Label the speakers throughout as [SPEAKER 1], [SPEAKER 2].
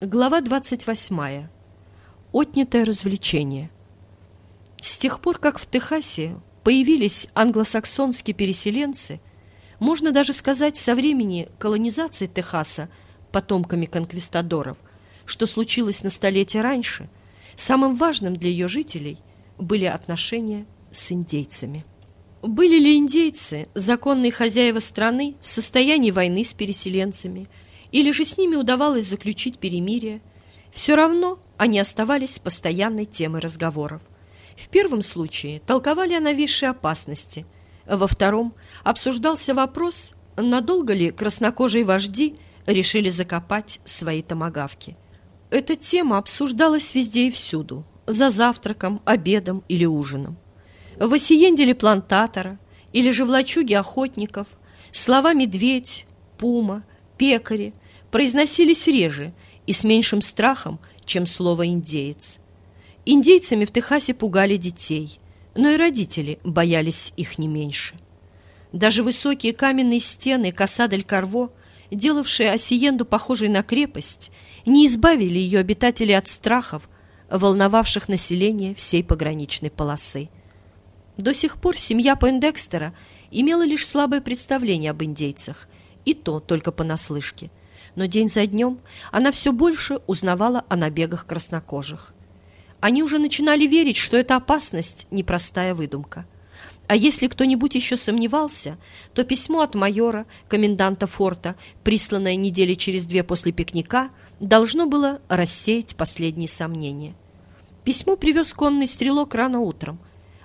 [SPEAKER 1] Глава 28. Отнятое развлечение. С тех пор, как в Техасе появились англосаксонские переселенцы, можно даже сказать со времени колонизации Техаса потомками конквистадоров, что случилось на столетие раньше, самым важным для ее жителей были отношения с индейцами. Были ли индейцы, законные хозяева страны, в состоянии войны с переселенцами – или же с ними удавалось заключить перемирие, все равно они оставались постоянной темой разговоров. В первом случае толковали о нависшей опасности, во втором обсуждался вопрос, надолго ли краснокожие вожди решили закопать свои томагавки. Эта тема обсуждалась везде и всюду, за завтраком, обедом или ужином. В осиенделе плантатора или же в лачуге охотников слова «медведь», «пума», «пекари» произносились реже и с меньшим страхом, чем слово «индеец». Индейцами в Техасе пугали детей, но и родители боялись их не меньше. Даже высокие каменные стены Касадель-Карво, делавшие Осиенду похожей на крепость, не избавили ее обитателей от страхов, волновавших население всей пограничной полосы. До сих пор семья Пойндекстера имела лишь слабое представление об индейцах, и то только понаслышке но день за днем она все больше узнавала о набегах краснокожих. Они уже начинали верить, что эта опасность – непростая выдумка. А если кто-нибудь еще сомневался, то письмо от майора, коменданта форта, присланное недели через две после пикника, должно было рассеять последние сомнения. Письмо привез конный стрелок рано утром.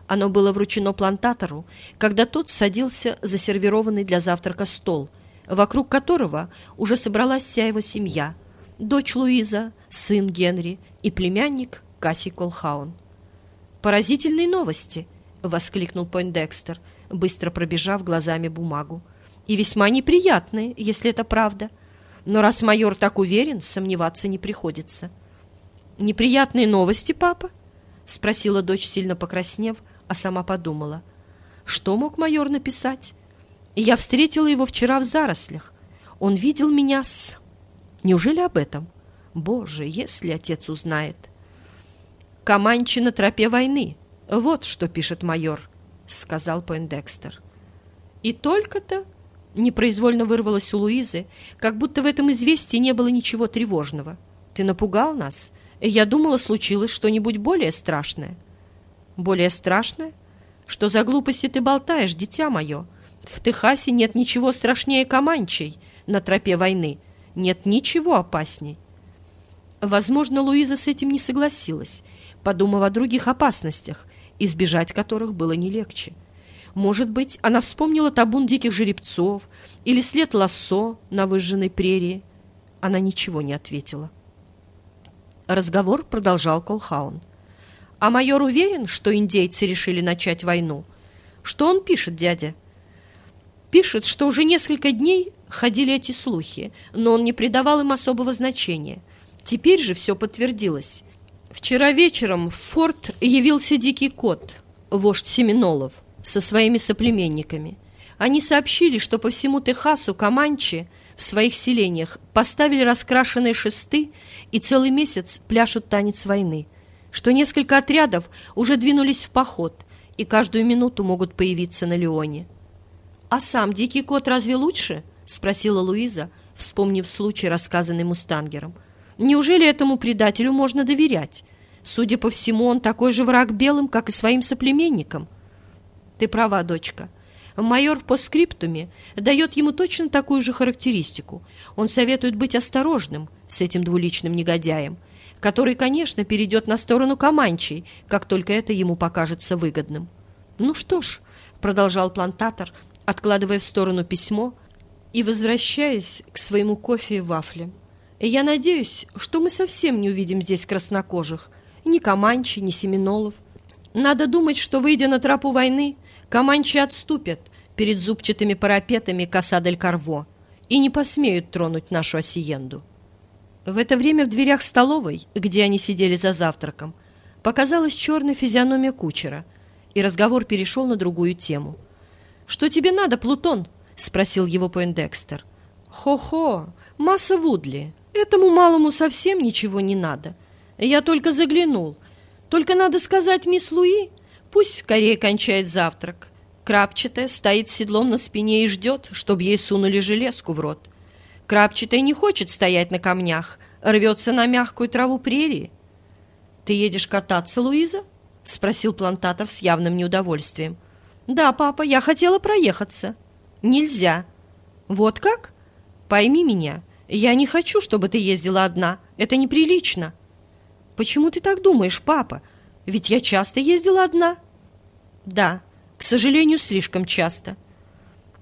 [SPEAKER 1] Оно было вручено плантатору, когда тот садился за сервированный для завтрака стол – вокруг которого уже собралась вся его семья, дочь Луиза, сын Генри и племянник Касси Колхаун. «Поразительные новости!» — воскликнул Пойндекстер, быстро пробежав глазами бумагу. «И весьма неприятные, если это правда. Но раз майор так уверен, сомневаться не приходится». «Неприятные новости, папа?» — спросила дочь, сильно покраснев, а сама подумала. «Что мог майор написать?» Я встретила его вчера в зарослях. Он видел меня с... Неужели об этом? Боже, если отец узнает. Команчи на тропе войны. Вот что пишет майор, сказал Пойндекстер. И только-то непроизвольно вырвалось у Луизы, как будто в этом известии не было ничего тревожного. Ты напугал нас. Я думала, случилось что-нибудь более страшное. Более страшное? Что за глупости ты болтаешь, дитя мое? В Техасе нет ничего страшнее Каманчей на тропе войны. Нет ничего опасней. Возможно, Луиза с этим не согласилась, подумав о других опасностях, избежать которых было не легче. Может быть, она вспомнила табун диких жеребцов или след лассо на выжженной прерии. Она ничего не ответила. Разговор продолжал Колхаун. «А майор уверен, что индейцы решили начать войну? Что он пишет, дядя?» Пишет, что уже несколько дней ходили эти слухи, но он не придавал им особого значения. Теперь же все подтвердилось. Вчера вечером в форт явился дикий кот, вождь Семенолов, со своими соплеменниками. Они сообщили, что по всему Техасу Каманчи в своих селениях поставили раскрашенные шесты и целый месяц пляшут танец войны, что несколько отрядов уже двинулись в поход и каждую минуту могут появиться на Леоне. «А сам дикий кот разве лучше?» — спросила Луиза, вспомнив случай, рассказанный Мустангером. «Неужели этому предателю можно доверять? Судя по всему, он такой же враг белым, как и своим соплеменникам». «Ты права, дочка. Майор по скриптуме дает ему точно такую же характеристику. Он советует быть осторожным с этим двуличным негодяем, который, конечно, перейдет на сторону Каманчей, как только это ему покажется выгодным». «Ну что ж», — продолжал плантатор, откладывая в сторону письмо и возвращаясь к своему кофе и вафлям. «Я надеюсь, что мы совсем не увидим здесь краснокожих, ни Каманчи, ни Семенолов. Надо думать, что, выйдя на тропу войны, Каманчи отступят перед зубчатыми парапетами Касадель-Карво и не посмеют тронуть нашу осиенду». В это время в дверях столовой, где они сидели за завтраком, показалась черная физиономия кучера, и разговор перешел на другую тему – «Что тебе надо, Плутон?» — спросил его Пойндекстер. «Хо-хо, масса Вудли. Этому малому совсем ничего не надо. Я только заглянул. Только надо сказать мисс Луи, пусть скорее кончает завтрак. Крапчатая стоит седлом на спине и ждет, чтобы ей сунули железку в рот. Крапчатая не хочет стоять на камнях, рвется на мягкую траву прерии. «Ты едешь кататься, Луиза?» — спросил плантатор с явным неудовольствием. «Да, папа, я хотела проехаться». «Нельзя». «Вот как? Пойми меня, я не хочу, чтобы ты ездила одна. Это неприлично». «Почему ты так думаешь, папа? Ведь я часто ездила одна». «Да, к сожалению, слишком часто».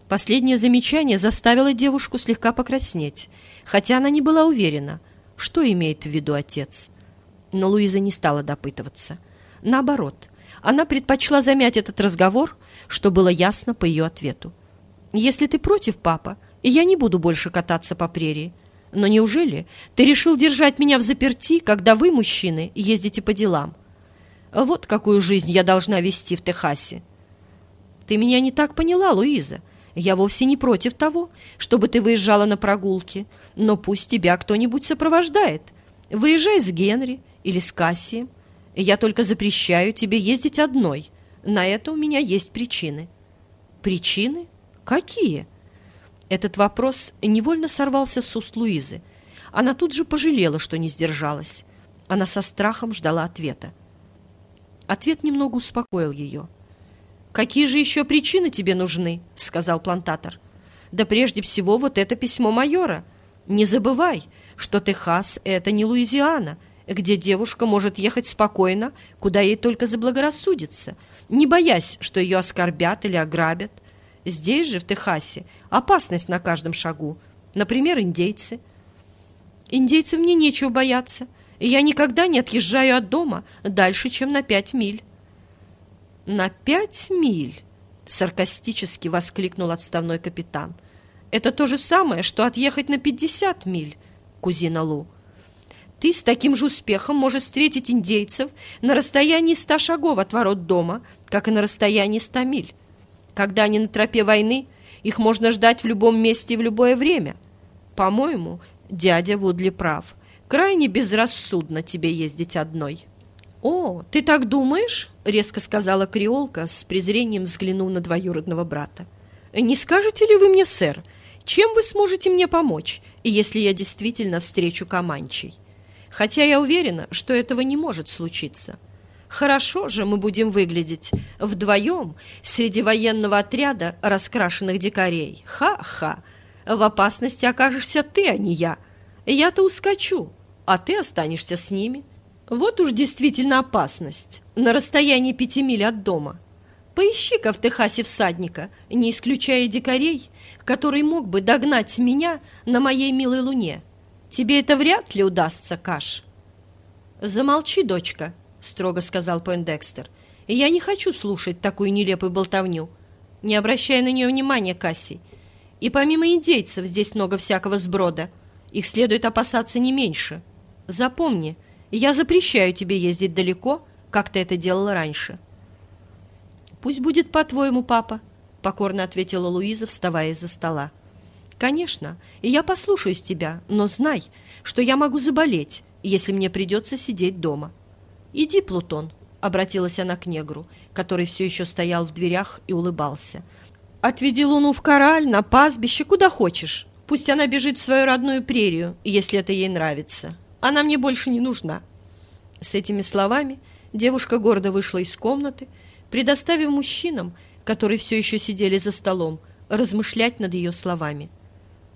[SPEAKER 1] Последнее замечание заставило девушку слегка покраснеть, хотя она не была уверена, что имеет в виду отец. Но Луиза не стала допытываться. Наоборот, она предпочла замять этот разговор, что было ясно по ее ответу. «Если ты против, папа, я не буду больше кататься по прерии. Но неужели ты решил держать меня в заперти, когда вы, мужчины, ездите по делам? Вот какую жизнь я должна вести в Техасе. Ты меня не так поняла, Луиза. Я вовсе не против того, чтобы ты выезжала на прогулки, но пусть тебя кто-нибудь сопровождает. Выезжай с Генри или с Кассием. Я только запрещаю тебе ездить одной. На это у меня есть причины. Причины? Какие? Этот вопрос невольно сорвался с уст Луизы. Она тут же пожалела, что не сдержалась. Она со страхом ждала ответа. Ответ немного успокоил ее. «Какие же еще причины тебе нужны?» — сказал плантатор. «Да прежде всего вот это письмо майора. Не забывай, что Техас — это не Луизиана, где девушка может ехать спокойно, куда ей только заблагорассудится, не боясь, что ее оскорбят или ограбят. Здесь же, в Техасе, опасность на каждом шагу. Например, индейцы. Индейцев мне нечего бояться, и я никогда не отъезжаю от дома дальше, чем на пять миль. «На пять миль!» — саркастически воскликнул отставной капитан. «Это то же самое, что отъехать на пятьдесят миль, кузина Лу. Ты с таким же успехом можешь встретить индейцев на расстоянии ста шагов от ворот дома, как и на расстоянии ста миль. Когда они на тропе войны, их можно ждать в любом месте и в любое время. По-моему, дядя Вудли прав. Крайне безрассудно тебе ездить одной». «О, ты так думаешь?» — резко сказала креолка, с презрением взглянув на двоюродного брата. «Не скажете ли вы мне, сэр, чем вы сможете мне помочь, если я действительно встречу Каманчей? Хотя я уверена, что этого не может случиться». Хорошо же мы будем выглядеть вдвоем среди военного отряда раскрашенных дикарей. Ха-ха! В опасности окажешься ты, а не я. Я-то ускочу, а ты останешься с ними. Вот уж действительно опасность на расстоянии пяти миль от дома. Поищи-ка в Техасе всадника, не исключая дикарей, который мог бы догнать меня на моей милой луне. Тебе это вряд ли удастся, Каш. Замолчи, дочка, — строго сказал Пойндекстер. «И я не хочу слушать такую нелепую болтовню. Не обращая на нее внимания, Кассий. И помимо индейцев здесь много всякого сброда. Их следует опасаться не меньше. Запомни, я запрещаю тебе ездить далеко, как ты это делала раньше». «Пусть будет по-твоему, папа», — покорно ответила Луиза, вставая из-за стола. «Конечно, и я послушаюсь тебя, но знай, что я могу заболеть, если мне придется сидеть дома». «Иди, Плутон», — обратилась она к негру, который все еще стоял в дверях и улыбался. «Отведи Луну в кораль, на пастбище, куда хочешь. Пусть она бежит в свою родную прерию, если это ей нравится. Она мне больше не нужна». С этими словами девушка гордо вышла из комнаты, предоставив мужчинам, которые все еще сидели за столом, размышлять над ее словами.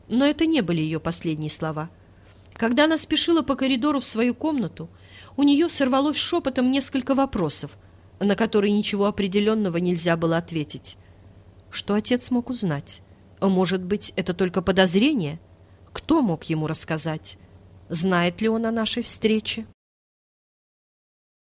[SPEAKER 1] Но это не были ее последние слова. Когда она спешила по коридору в свою комнату, у нее сорвалось шепотом несколько вопросов, на которые ничего определенного нельзя было ответить. Что отец мог узнать? Может быть, это только подозрение? Кто мог ему рассказать? Знает ли он о нашей встрече?